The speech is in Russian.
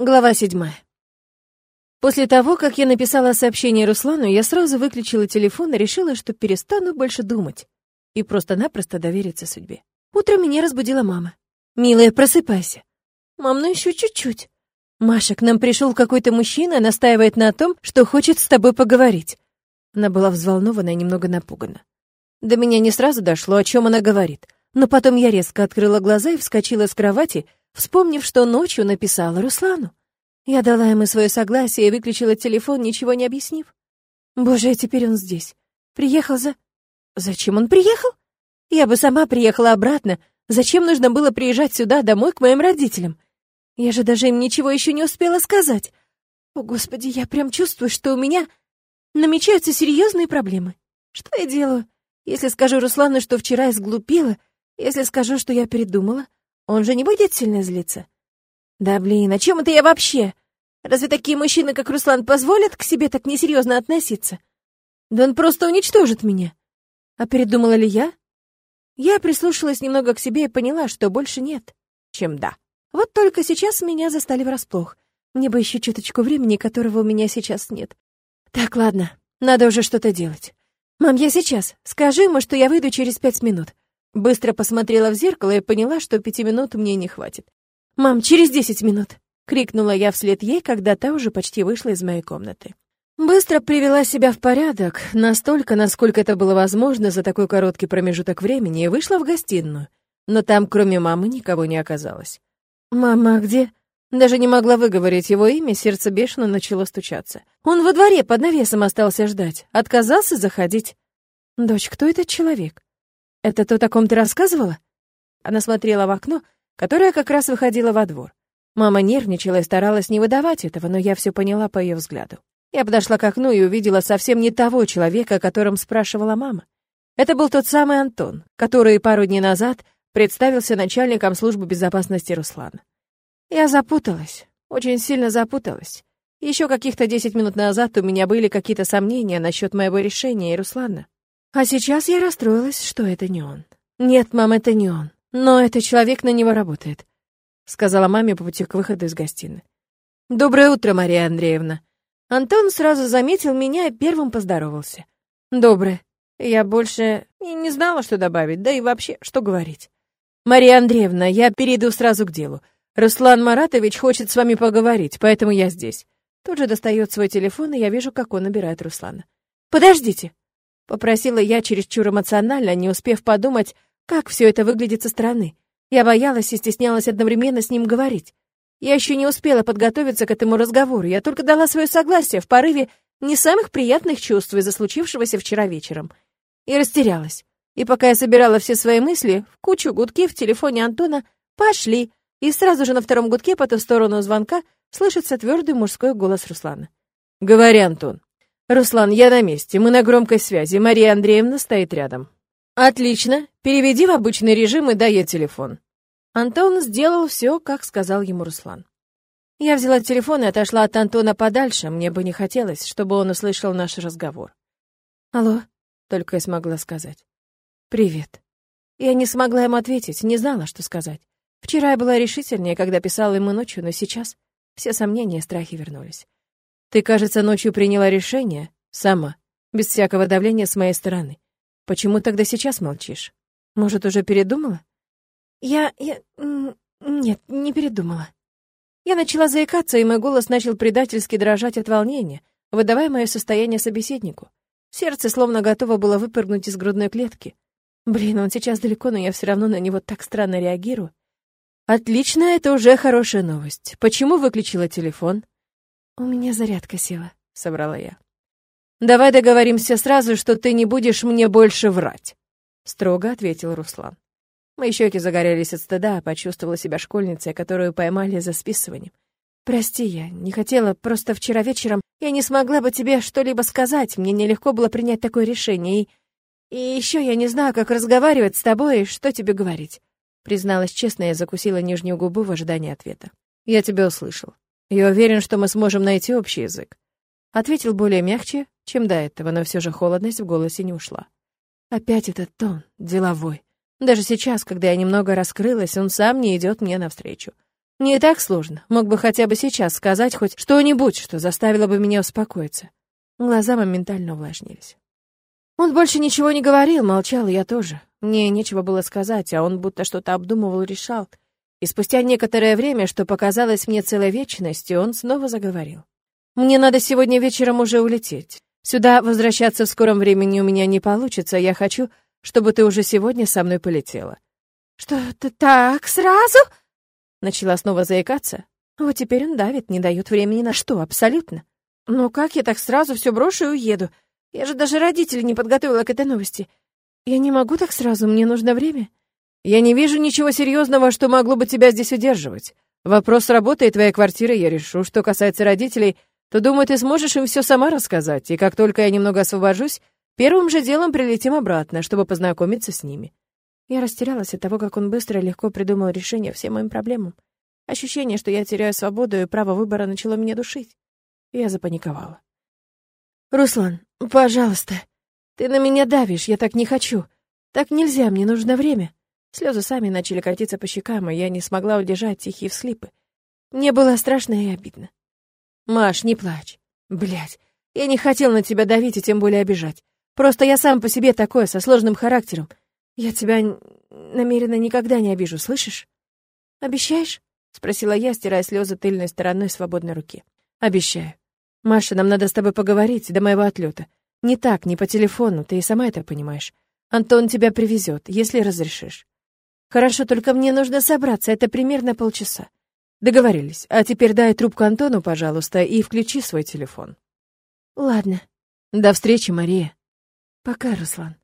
Глава седьмая. После того, как я написала сообщение Руслану, я сразу выключила телефон и решила, что перестану больше думать и просто-напросто довериться судьбе. Утром меня разбудила мама. «Милая, просыпайся». «Мам, ну еще чуть-чуть». «Маша, к нам пришел какой-то мужчина, настаивает на том, что хочет с тобой поговорить». Она была взволнована и немного напугана. До меня не сразу дошло, о чем она говорит. Но потом я резко открыла глаза и вскочила с кровати, вспомнив, что ночью написала Руслану. Я дала ему свое согласие и выключила телефон, ничего не объяснив. Боже, а теперь он здесь. Приехал за... Зачем он приехал? Я бы сама приехала обратно. Зачем нужно было приезжать сюда, домой, к моим родителям? Я же даже им ничего еще не успела сказать. О, Господи, я прям чувствую, что у меня намечаются серьезные проблемы. Что я делаю? Если скажу Руслану, что вчера изглупила, если скажу, что я передумала, он же не будет сильно злиться? Да блин, о чем это я вообще? Разве такие мужчины, как Руслан, позволят к себе так несерьезно относиться? Да он просто уничтожит меня. А передумала ли я? Я прислушалась немного к себе и поняла, что больше нет, чем да. Вот только сейчас меня застали врасплох. Мне бы еще чуточку времени, которого у меня сейчас нет. Так, ладно, надо уже что-то делать. Мам, я сейчас. Скажи ему, что я выйду через пять минут. Быстро посмотрела в зеркало и поняла, что пяти минут мне не хватит. «Мам, через десять минут!» — крикнула я вслед ей, когда та уже почти вышла из моей комнаты. Быстро привела себя в порядок, настолько, насколько это было возможно за такой короткий промежуток времени, и вышла в гостиную. Но там, кроме мамы, никого не оказалось. «Мама, а где?» Даже не могла выговорить его имя, сердце бешено начало стучаться. Он во дворе под навесом остался ждать, отказался заходить. «Дочь, кто этот человек?» «Это то, о ком ты рассказывала?» Она смотрела в окно, которое как раз выходило во двор. Мама нервничала и старалась не выдавать этого, но я все поняла по ее взгляду. Я подошла к окну и увидела совсем не того человека, о котором спрашивала мама. Это был тот самый Антон, который пару дней назад представился начальником службы безопасности Руслана. Я запуталась, очень сильно запуталась. Еще каких-то десять минут назад у меня были какие-то сомнения насчет моего решения и Руслана. А сейчас я расстроилась, что это не он. Нет, мам, это не он. Но этот человек на него работает, сказала маме по пути к выходу из гостиной. Доброе утро, Мария Андреевна. Антон сразу заметил меня и первым поздоровался. Доброе. Я больше и не знала, что добавить, да и вообще, что говорить. Мария Андреевна, я перейду сразу к делу. Руслан Маратович хочет с вами поговорить, поэтому я здесь. Тут же достает свой телефон, и я вижу, как он набирает Руслана. Подождите, Попросила я чересчур эмоционально, не успев подумать, как все это выглядит со стороны. Я боялась и стеснялась одновременно с ним говорить. Я еще не успела подготовиться к этому разговору, я только дала свое согласие в порыве не самых приятных чувств из-за случившегося вчера вечером. И растерялась. И пока я собирала все свои мысли, в кучу гудки в телефоне Антона пошли, и сразу же на втором гудке по ту сторону звонка слышится твердый мужской голос Руслана. «Говори, Антон». «Руслан, я на месте, мы на громкой связи, Мария Андреевна стоит рядом». «Отлично, переведи в обычный режим и дай ей телефон». Антон сделал все, как сказал ему Руслан. Я взяла телефон и отошла от Антона подальше, мне бы не хотелось, чтобы он услышал наш разговор. «Алло», — только я смогла сказать. «Привет». Я не смогла ему ответить, не знала, что сказать. Вчера я была решительнее, когда писала ему ночью, но сейчас все сомнения и страхи вернулись. Ты, кажется, ночью приняла решение, сама, без всякого давления с моей стороны. Почему тогда сейчас молчишь? Может, уже передумала? Я... я... нет, не передумала. Я начала заикаться, и мой голос начал предательски дрожать от волнения, выдавая мое состояние собеседнику. Сердце словно готово было выпрыгнуть из грудной клетки. Блин, он сейчас далеко, но я все равно на него так странно реагирую. Отлично, это уже хорошая новость. Почему выключила телефон? «У меня зарядка села», — собрала я. «Давай договоримся сразу, что ты не будешь мне больше врать», — строго ответил Руслан. Мои щеки загорелись от стыда, а почувствовала себя школьницей, которую поймали за списыванием. «Прости, я не хотела, просто вчера вечером я не смогла бы тебе что-либо сказать, мне нелегко было принять такое решение, и... И еще я не знаю, как разговаривать с тобой и что тебе говорить». Призналась честно, я закусила нижнюю губу в ожидании ответа. «Я тебя услышал. Я уверен, что мы сможем найти общий язык. Ответил более мягче, чем до этого, но все же холодность в голосе не ушла. Опять этот тон, деловой. Даже сейчас, когда я немного раскрылась, он сам не идет мне навстречу. Не так сложно. Мог бы хотя бы сейчас сказать хоть что-нибудь, что заставило бы меня успокоиться. Глаза моментально увлажнились. Он больше ничего не говорил, молчал, и я тоже. Мне нечего было сказать, а он будто что-то обдумывал решал. И спустя некоторое время, что показалось мне целой вечностью, он снова заговорил. «Мне надо сегодня вечером уже улететь. Сюда возвращаться в скором времени у меня не получится. Я хочу, чтобы ты уже сегодня со мной полетела». «Что-то так сразу?» Начала снова заикаться. Вот теперь он давит, не дает времени на что, абсолютно. «Но как я так сразу все брошу и уеду? Я же даже родителей не подготовила к этой новости. Я не могу так сразу, мне нужно время». «Я не вижу ничего серьезного, что могло бы тебя здесь удерживать. Вопрос работы и твоей квартиры я решу. Что касается родителей, то, думаю, ты сможешь им все сама рассказать, и как только я немного освобожусь, первым же делом прилетим обратно, чтобы познакомиться с ними». Я растерялась от того, как он быстро и легко придумал решение всем моим проблемам. Ощущение, что я теряю свободу и право выбора, начало меня душить. Я запаниковала. «Руслан, пожалуйста, ты на меня давишь, я так не хочу. Так нельзя, мне нужно время». Слезы сами начали катиться по щекам, и я не смогла удержать тихие всхлипы. Мне было страшно и обидно. «Маш, не плачь. Блядь, я не хотел на тебя давить и тем более обижать. Просто я сам по себе такой, со сложным характером. Я тебя намеренно никогда не обижу, слышишь?» «Обещаешь?» — спросила я, стирая слезы тыльной стороной свободной руки. «Обещаю. Маша, нам надо с тобой поговорить до моего отлета. Не так, не по телефону, ты и сама это понимаешь. Антон тебя привезет, если разрешишь. Хорошо, только мне нужно собраться, это примерно полчаса. Договорились. А теперь дай трубку Антону, пожалуйста, и включи свой телефон. Ладно. До встречи, Мария. Пока, Руслан.